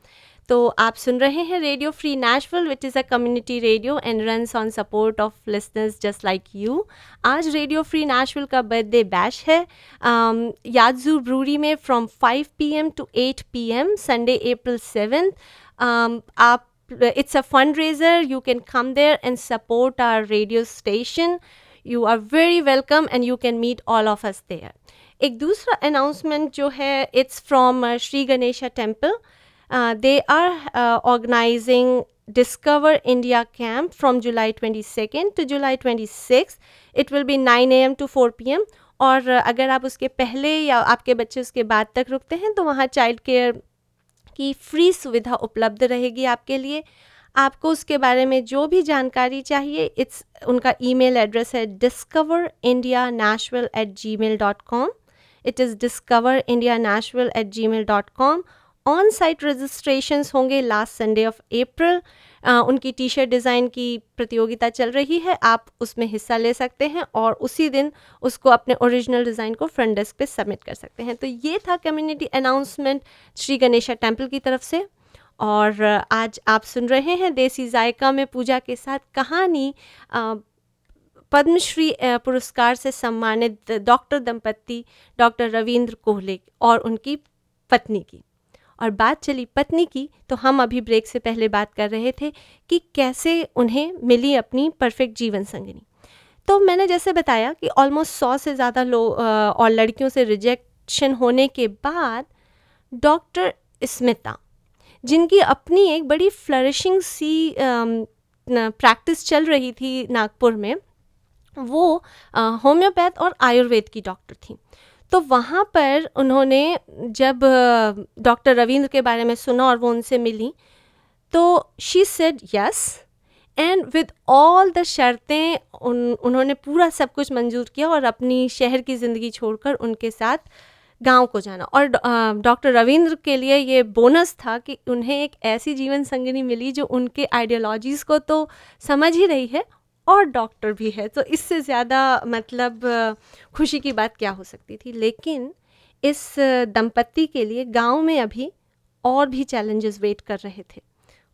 तो आप सुन रहे हैं radio free national which is a community radio and runs on support of listeners just like you आज रेडियो फ्री नेशनल का birthday bash है। यादजू brewery में from 5 P M to 8 P M Sunday April seventh आप, it's a fundraiser. You can come there and support our radio station. You are very welcome and you can meet all of us there. एक दूसरा announcement जो है it's from Shri Ganesha temple they are organising discover India camp from July 22nd to July 26 it will be 9 M to 4 P M और uh, अगर आप उसके पहले या आपके बच्चे उसके बाद तक रुकते हैं तो वहाँ चाइल्ड केयर की फ्री सुविधा उपलब्ध रहेगी आपके लिए। आपको उसके बारे में जो भी जानकारी चाहिए इट्स उनका ईमेल एड्रेस है discover India national at gmail dot com it is discover India national at gmail dot com on site registrations होंगे लास्ट संडे ऑफ़ अप्रैल उनकी टी शर्ट डिज़ाइन की प्रतियोगिता चल रही है। आप उसमें हिस्सा ले सकते हैं और उसी दिन उसको अपने ओरिजिनल डिज़ाइन को फ्रंट डेस्क पे सबमिट कर सकते हैं। तो ये था community announcement Shri Ganesha temple की तरफ़ से। और आज आप सुन रहे हैं देसी जायका में पूजा के साथ कहानी। पद्मश्री पुरस्कार से सम्मानित डॉक्टर दंपति डॉक्टर रविंद्र कोहले और उनकी पत्नी की। और बात चली पत्नी की तो हम अभी ब्रेक से पहले बात कर रहे थे कि कैसे उन्हें मिली अपनी परफेक्ट जीवन संगिनी। तो मैंने जैसे बताया कि ऑलमोस्ट सौ से ज़्यादा लोग और लड़कियों से रिजेक्शन होने के बाद डॉक्टर स्मिता, जिनकी अपनी एक बड़ी फ्लरिशिंग सी प्रैक्टिस चल रही थी नागपुर में, वो होम्योपैथ और आयुर्वेद की डॉक्टर थी। तो वहाँ पर उन्होंने जब डॉक्टर रविंद्र के बारे में सुना और वो उनसे मिली तो she said yes and with all the शर्तें उन, उन्होंने पूरा सब कुछ मंजूर किया और अपनी शहर की ज़िंदगी छोड़कर उनके साथ गाँव को जाना। और डॉक्टर रविंद्र के लिए ये बोनस था कि उन्हें एक ऐसी जीवन संगनी मिली जो उनके आइडियोलॉजीज़ को तो समझ ही रही है और डॉक्टर भी है तो इससे ज़्यादा मतलब खुशी की बात क्या हो सकती थी? लेकिन इस दंपत्ति के लिए गाँव में अभी और भी चैलेंजेस वेट कर रहे थे।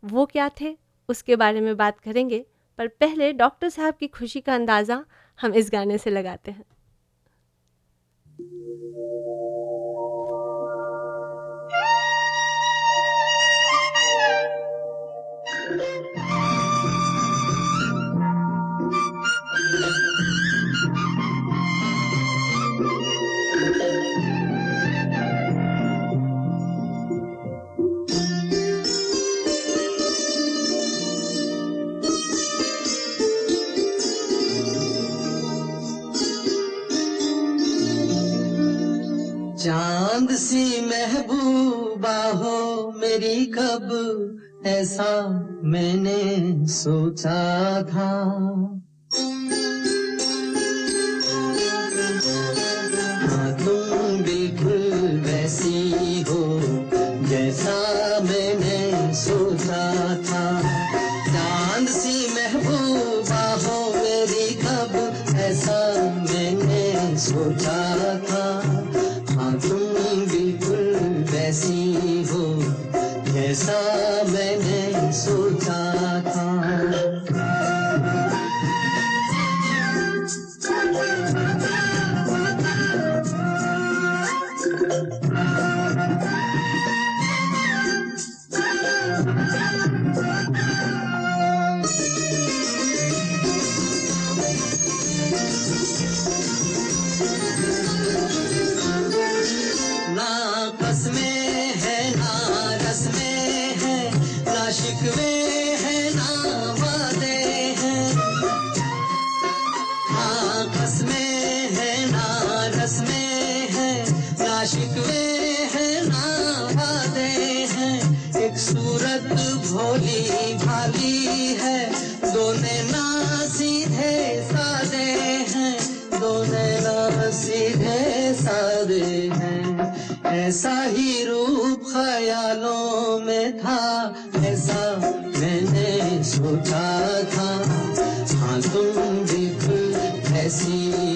वो क्या थे? उसके बारे में बात करेंगे, पर पहले डॉक्टर साहब की खुशी का अंदाज़ा हम इस गाने से लगाते हैं। मेरी कब ऐसा मैंने सोचा था। था। हाँ तुम भी ऐसी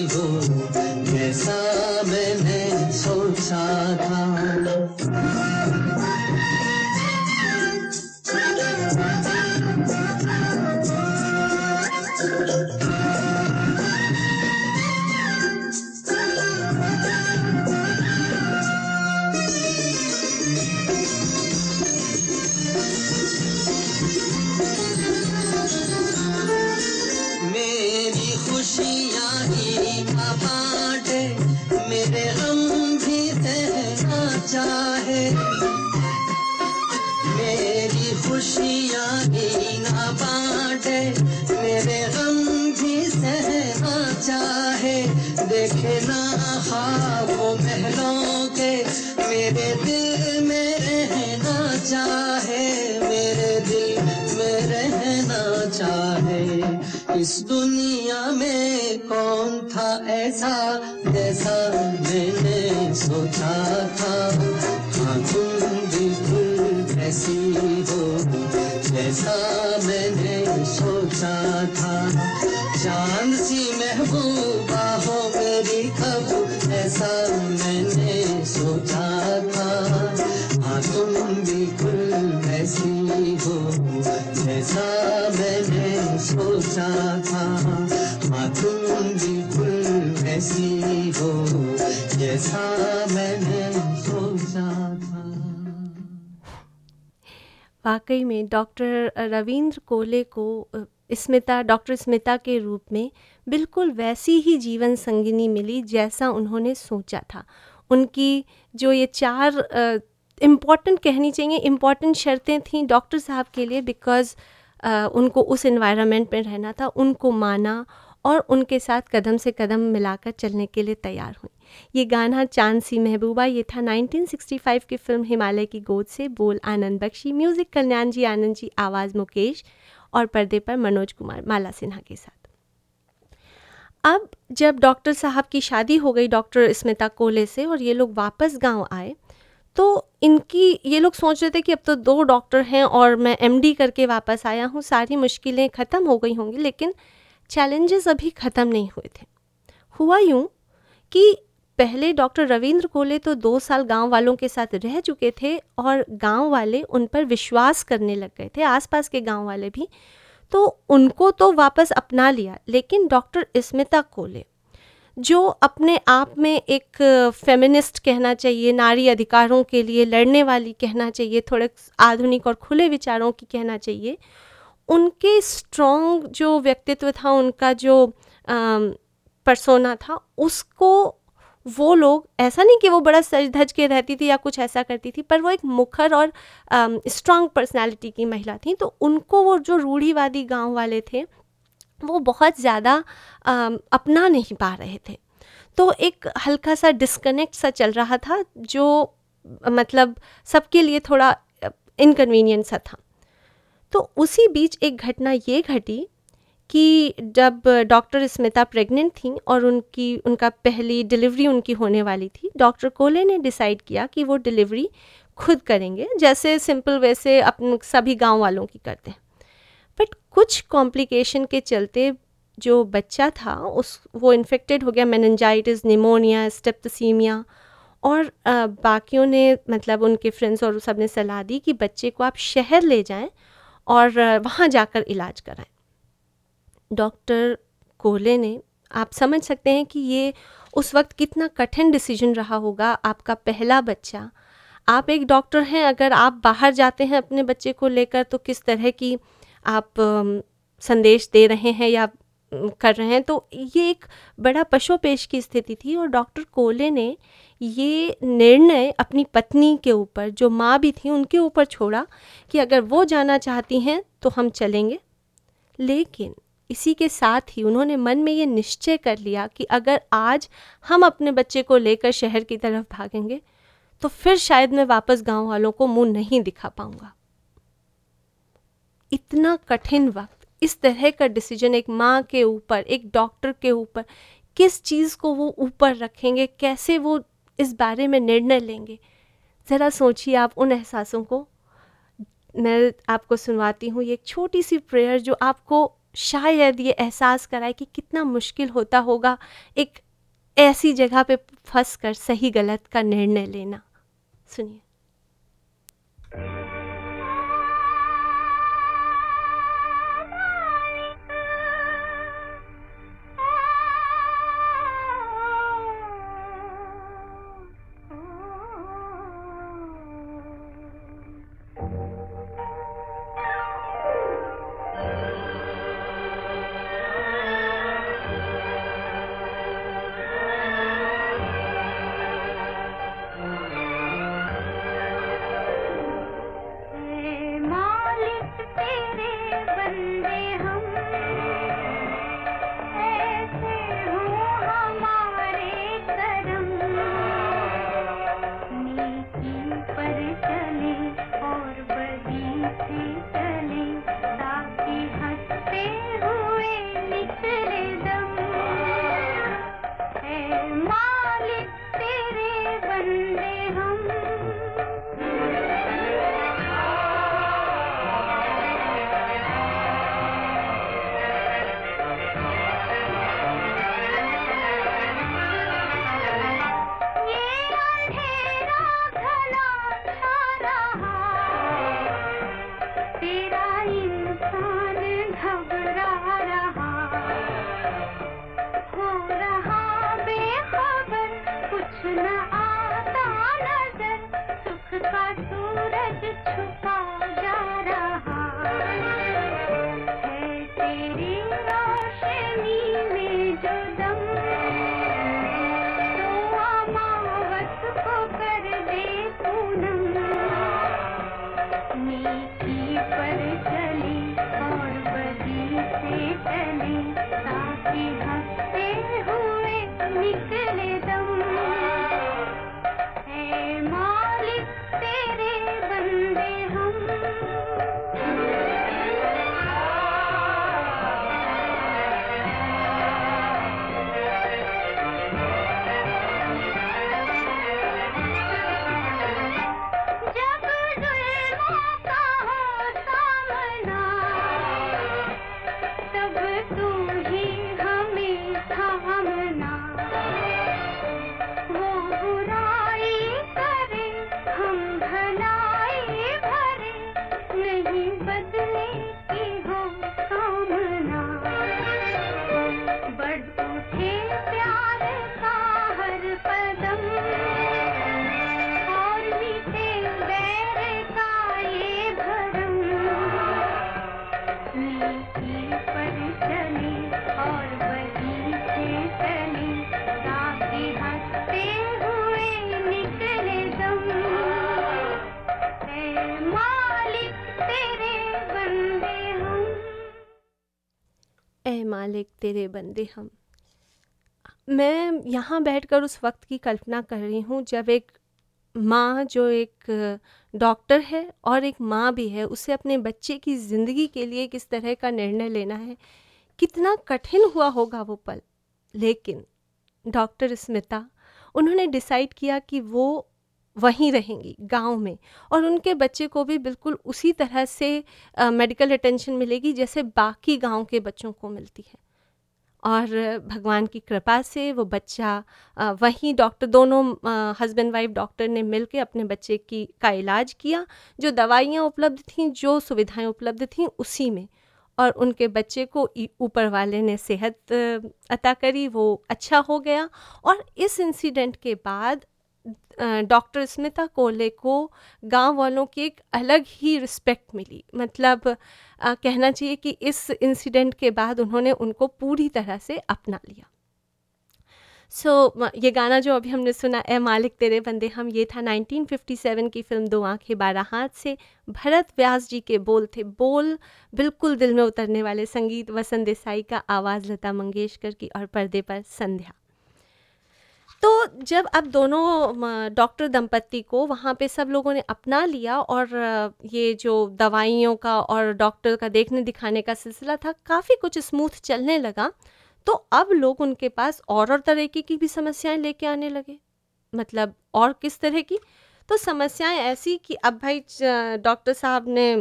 वाकई में डॉक्टर रविंद्र कोले को स्मिता, डॉक्टर स्मिता के रूप में बिल्कुल वैसी ही जीवन संगिनी मिली जैसा उन्होंने सोचा था। उनकी जो ये चार इंपॉर्टेंट कहनी चाहिए इंपॉर्टेंट शर्तें थीं डॉक्टर साहब के लिए बिकॉज़ उनको उस इन्वायरमेंट में रहना था, उनको माना और उनके साथ कदम से कदम मिलाकर चलने के लिए तैयार हुई। ये गाना चाँद सी महबूबा, ये था 1965 की फ़िल्म हिमालय की गोद से। बोल आनंद बख्शी, म्यूज़िक कल्याण जी, आनंद जी, आवाज़ मुकेश और पर्दे पर मनोज कुमार, माला सिन्हा के साथ। अब जब डॉक्टर साहब की शादी हो गई डॉक्टर स्मिता कोले से और ये लोग वापस गाँव आए तो इनकी, ये लोग सोच रहे थे कि अब तो दो डॉक्टर हैं और मैं एमडी करके वापस आया हूँ, सारी मुश्किलें ख़त्म हो गई होंगी, लेकिन चैलेंजेस अभी ख़त्म नहीं हुए थे। हुआ यूँ कि पहले डॉक्टर रविंद्र कोले तो दो साल गाँव वालों के साथ रह चुके थे और गाँव वाले उन पर विश्वास करने लग गए थे, आसपास के गाँव वाले भी। तो उनको तो वापस अपना लिया, लेकिन डॉक्टर स्मिता कोले, जो अपने आप में एक फेमिनिस्ट कहना चाहिए, नारी अधिकारों के लिए, लड़ने वाली कहना चाहिए, थोड़े आधुनिक और खुले विचारों की कहना चाहिए, उनके स्ट्रॉन्ग जो व्यक्तित्व था, उनका जो परसोना था, उसको वो लोग, ऐसा नहीं कि वो बड़ा सज धज के रहती थी या कुछ ऐसा करती थी, पर वो एक मुखर और स्ट्रांग पर्सनालिटी की महिला थी तो उनको वो जो रूढ़ीवादी गाँव वाले थे, वो बहुत ज़्यादा अपना नहीं पा रहे थे। तो एक हल्का सा डिस्कनेक्ट सा चल रहा था, जो मतलब सबके लिए थोड़ा इनकन्वीनियंट सा था। तो उसी बीच एक घटना ये घटी कि जब डॉक्टर स्मिता प्रेग्नेंट थी और उनकी, उनका पहली डिलीवरी उनकी होने वाली थी, डॉक्टर कोले ने डिसाइड किया कि वो डिलीवरी खुद करेंगे, जैसे सिंपल वैसे अपन सभी गाँव वालों की करते हैं। बट कुछ कॉम्प्लिकेशन के चलते जो बच्चा था, उस, वो इन्फेक्टेड हो गया, मेनजाइटिस, निमोनिया स्टेप्टसीमिया और बाकियों ने मतलब उनके फ्रेंड्स और सबने सलाह दी कि बच्चे को आप शहर ले जाएँ और वहाँ जाकर इलाज कराएँ। डॉक्टर कोहले ने, आप समझ सकते हैं कि ये उस वक्त कितना कठिन डिसीज़न रहा होगा आपका पहला बच्चा। आप एक डॉक्टर हैं, अगर आप बाहर जाते हैं अपने बच्चे को लेकर तो किस तरह की आप संदेश दे रहे हैं या कर रहे हैं? तो ये एक बड़ा पशुपेश की स्थिति थी और डॉक्टर कोले ने ये निर्णय अपनी पत्नी के ऊपर, जो माँ भी थी, उनके ऊपर छोड़ा कि अगर वो जाना चाहती हैं तो हम चलेंगे। लेकिन इसी के साथ ही उन्होंने मन में ये निश्चय कर लिया कि अगर आज हम अपने बच्चे को लेकर शहर की तरफ़ भागेंगे तो फिर शायद मैं वापस गाँव वालों को मुँह नहीं दिखा पाऊँगा। इतना कठिन वक्त, इस तरह का डिसीज़न एक माँ के ऊपर, एक डॉक्टर के ऊपर, किस चीज़ को वो ऊपर रखेंगे, कैसे वो इस बारे में निर्णय लेंगे? ज़रा सोचिए आप उन एहसासों को। मैं आपको सुनवाती हूँ, ये एक छोटी सी प्रेयर जो आपको शायद ये एहसास कराए कि कितना मुश्किल होता होगा एक ऐसी जगह पे फंस कर सही गलत का निर्णय लेना। सुनिए। मालिक तेरे बंदे हम। मैं यहाँ बैठकर उस वक्त की कल्पना कर रही हूँ जब एक माँ जो एक डॉक्टर है और एक माँ भी है, उसे अपने बच्चे की ज़िंदगी के लिए किस तरह का निर्णय लेना है, कितना कठिन हुआ होगा वो पल। लेकिन डॉक्टर स्मिता, उन्होंने डिसाइड किया कि वो वहीं रहेंगी, गाँव में। और उनके बच्चे को भी बिल्कुल उसी तरह से मेडिकल अटेंशन मिलेगी जैसे बाकी गाँव के बच्चों को मिलती है। और भगवान की कृपा से वो बच्चा वहीं डॉक्टर दोनों हस्बैंड वाइफ डॉक्टर ने मिल के अपने बच्चे की, का इलाज किया, जो दवाइयाँ उपलब्ध थीं, जो सुविधाएँ उपलब्ध थीं, उसी में। और उनके बच्चे को ऊपर वाले ने सेहत अता करी, वो अच्छा हो गया। और इस इंसिडेंट के बाद डॉक्टर स्मिता कोले को गाँव वालों की एक अलग ही रिस्पेक्ट मिली। मतलब अ, कहना चाहिए कि इस इंसिडेंट के बाद उन्होंने उनको पूरी तरह से अपना लिया। सो so, ये गाना जो अभी हमने सुना ए मालिक तेरे बंदे हम ये था 1957 की फ़िल्म दो आँखें बारह हाथ से। भरत व्यास जी के बोल थे बोल बिल्कुल दिल में उतरने वाले संगीत वसंत देसाई का आवाज़ लता मंगेशकर की और पर्दे पर संध्या। तो जब अब दोनों डॉक्टर दंपत्ति को वहाँ पे सब लोगों ने अपना लिया और ये जो दवाइयों का और डॉक्टर का देखने दिखाने का सिलसिला था, काफ़ी कुछ स्मूथ चलने लगा। तो अब लोग उनके पास और और तरीके की भी समस्याएँ लेके आने लगे। मतलब और किस तरह की? तो समस्याएँ ऐसी कि अब भाई डॉक्टर साहब ने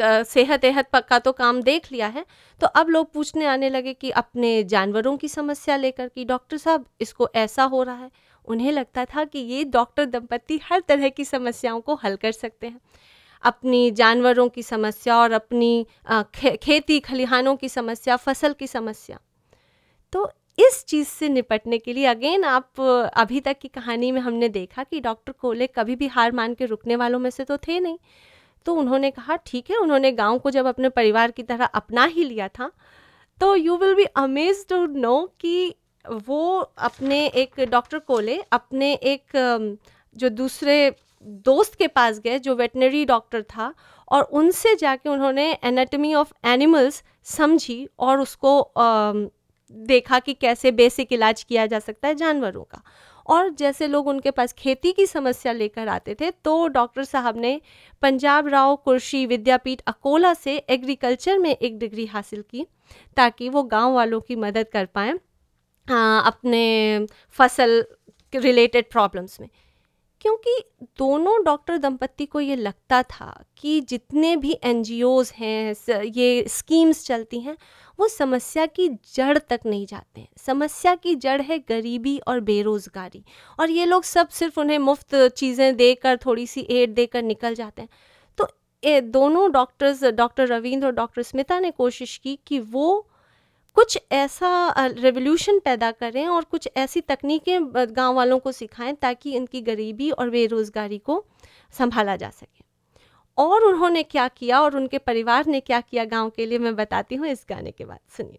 सेहत एहत का तो काम देख लिया है। तो अब लोग पूछने आने लगे कि अपने जानवरों की समस्या लेकर कि डॉक्टर साहब इसको ऐसा हो रहा है। उन्हें लगता था कि ये डॉक्टर दंपत्ति हर तरह की समस्याओं को हल कर सकते हैं। अपनी जानवरों की समस्या और अपनी खे, खेती खलिहानों की समस्या फ़सल की समस्या। तो इस चीज़ से निपटने के लिए अगेन आप अभी तक की कहानी में हमने देखा कि डॉक्टर कोले कभी भी हार मान के रुकने वालों में से तो थे नहीं। तो उन्होंने कहा ठीक है। उन्होंने गाँव को जब अपने परिवार की तरह अपना ही लिया था तो you will be amaze to know कि वो अपने एक डॉक्टर कोले अपने एक जो दूसरे दोस्त के पास गए जो वेटनरी डॉक्टर था और उनसे जाके उन्होंने एनाटमी ऑफ़ एनिमल्स समझी और उसको अम, देखा कि कैसे बेसिक इलाज किया जा सकता है जानवरों का। और जैसे लोग उनके पास खेती की समस्या लेकर आते थे तो डॉक्टर साहब ने पंजाब राव कुर्शी विद्यापीठ अकोला से एग्रीकल्चर में एक डिग्री हासिल की ताकि वो गाँव वालों की मदद कर पाएँ अपने फ़सल रिलेटेड प्रॉब्लम्स में। क्योंकि दोनों डॉक्टर दंपत्ति को ये लगता था कि जितने भी एन हैं ये स्कीम्स चलती हैं, वो समस्या की जड़ तक नहीं जाते हैं। समस्या की जड़ है गरीबी और बेरोज़गारी। और ये लोग सब सिर्फ़ उन्हें मुफ़्त चीज़ें देकर थोड़ी सी एड देकर निकल जाते हैं। तो ये दोनों डॉक्टर्स डॉक्टर रविंद्र और डॉक्टर स्मिता ने कोशिश की कि वो कुछ ऐसा रेवोल्यूशन पैदा करें और कुछ ऐसी तकनीकें गाँव वालों को सिखाएँ ताकि इनकी गरीबी और बेरोज़गारी को संभाला जा सके। और उन्होंने क्या किया और उनके परिवार ने क्या किया? गाँव के लिए मैं बताती हूँ इस गाने के बाद। सुनिए।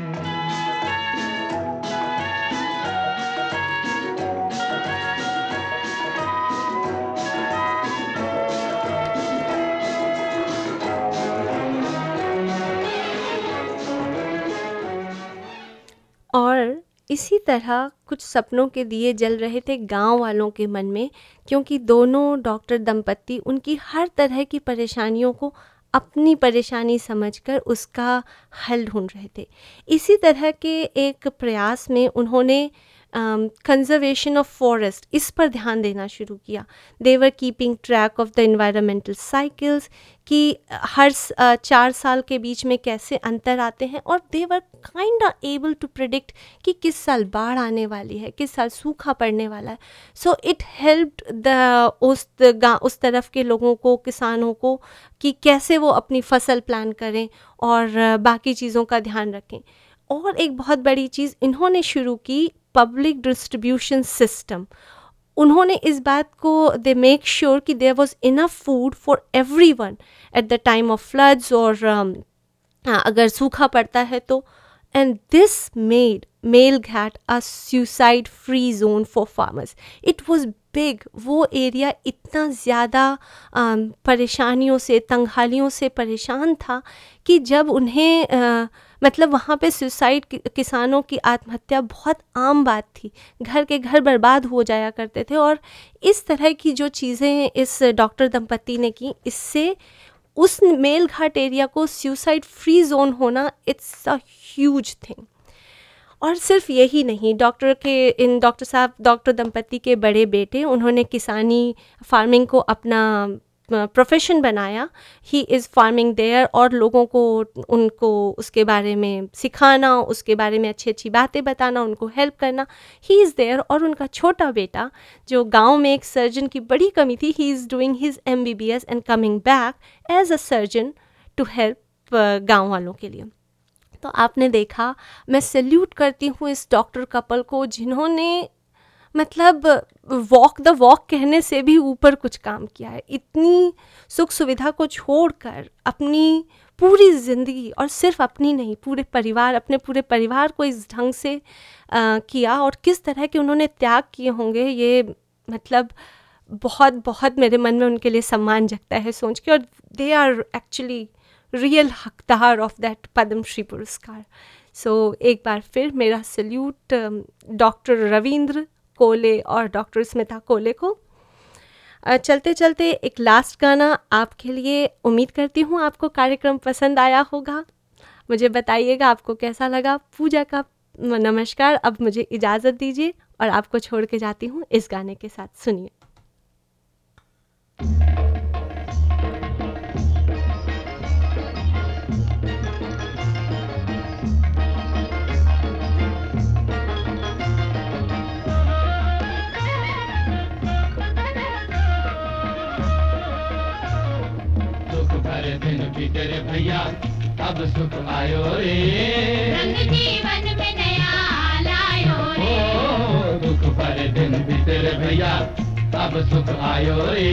इसी तरह कुछ सपनों के दिए जल रहे थे गाँव वालों के मन में, क्योंकि दोनों डॉक्टर दंपत्ति उनकी हर तरह की परेशानियों को अपनी परेशानी समझकर उसका हल ढूंढ रहे थे। इसी तरह के एक प्रयास में उन्होंने कंजर्वेशन ऑफ़ फॉरेस्ट इस पर ध्यान देना शुरू किया। They were keeping track of the environmental cycles कि हर चार साल के बीच में कैसे अंतर आते हैं और they were kind able to predict कि किस साल बाढ़ आने वाली है, किस साल सूखा पड़ने वाला है। सो इट हेल्प द उस गा, उस तरफ़ के लोगों को, किसानों को कि कैसे वो अपनी फ़सल प्लान करें और बाकी चीज़ों का ध्यान रखें। और एक बहुत बड़ी चीज़ इन्होंने शुरू की पब्लिक डिस्ट्रीब्यूशन सिस्टम उन्होंने इस बात को दे मेक श्योर कि there was enough food for every one at the time of floods और um, हाँ, अगर सूखा पड़ता है तो। And this made Melghat a suicide free zone for farmers it was big वो एरिया इतना ज़्यादा परेशानियों से तंगहालियों से परेशान था कि जब उन्हें अ, मतलब वहाँ पे सुसाइड किसानों की आत्महत्या बहुत आम बात थी। घर के घर बर्बाद हो जाया करते थे और इस तरह की जो चीज़ें इस डॉक्टर दंपति ने की, इससे उस मेल घाट एरिया को सुसाइड फ्री जोन होना इट्स अ ह्यूज थिंग और सिर्फ़ यही नहीं डॉक्टर के, इन डॉक्टर साहब डॉक्टर दंपति के बड़े बेटे, उन्होंने किसानी फ़ार्मिंग को अपना प्रोफेशन बनाया। ही इज़ फ़ार्मिंग देयर और लोगों को, उनको उसके बारे में सिखाना, उसके बारे में अच्छी अच्छी बातें बताना, उनको हेल्प करना। ही इज़ देयर और उनका छोटा बेटा, जो गाँव में एक सर्जन की बड़ी कमी थी he is doing his M B B S and coming back as a surgeon to help गाँव वालों के लिए। तो आपने देखा, मैं सल्यूट करती हूँ इस डॉक्टर कपल को, जिन्होंने मतलब वॉक द वॉक कहने से भी ऊपर कुछ काम किया है। इतनी सुख सुविधा को छोड़कर अपनी पूरी ज़िंदगी और सिर्फ़ अपनी नहीं पूरे परिवार अपने पूरे परिवार को इस ढंग से आ, किया और किस तरह के उन्होंने त्याग किए होंगे ये मतलब बहुत बहुत मेरे मन में उनके लिए सम्मान जगता है सोच के और दे आर एक्चुअली रियल हकदार ऑफ़ दैट पद्मश्री पुरस्कार सो so, एक बार फिर मेरा सल्यूट डॉक्टर रविंद्र कोले और डॉक्टर स्मिता कोले को। चलते चलते एक लास्ट गाना आपके लिए उम्मीद करती हूँ आपको कार्यक्रम पसंद आया होगा। मुझे बताइएगा आपको कैसा लगा। पूजा का नमस्कार, अब मुझे इजाज़त दीजिए और आपको छोड़ के जाती हूँ इस गाने के साथ। सुनिए। दिन बीते रे भैया तब सुख आयो रे? रंग जीवन में नया लायो ओ रे दुख भरे दिन भी तेरे भैया तब सुख आयो रे?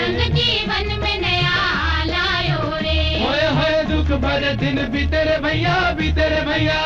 रंग जीवन में नया लायो रे। होए होए दुख भरे दिन भी तेरे भैया भी तेरे भैया।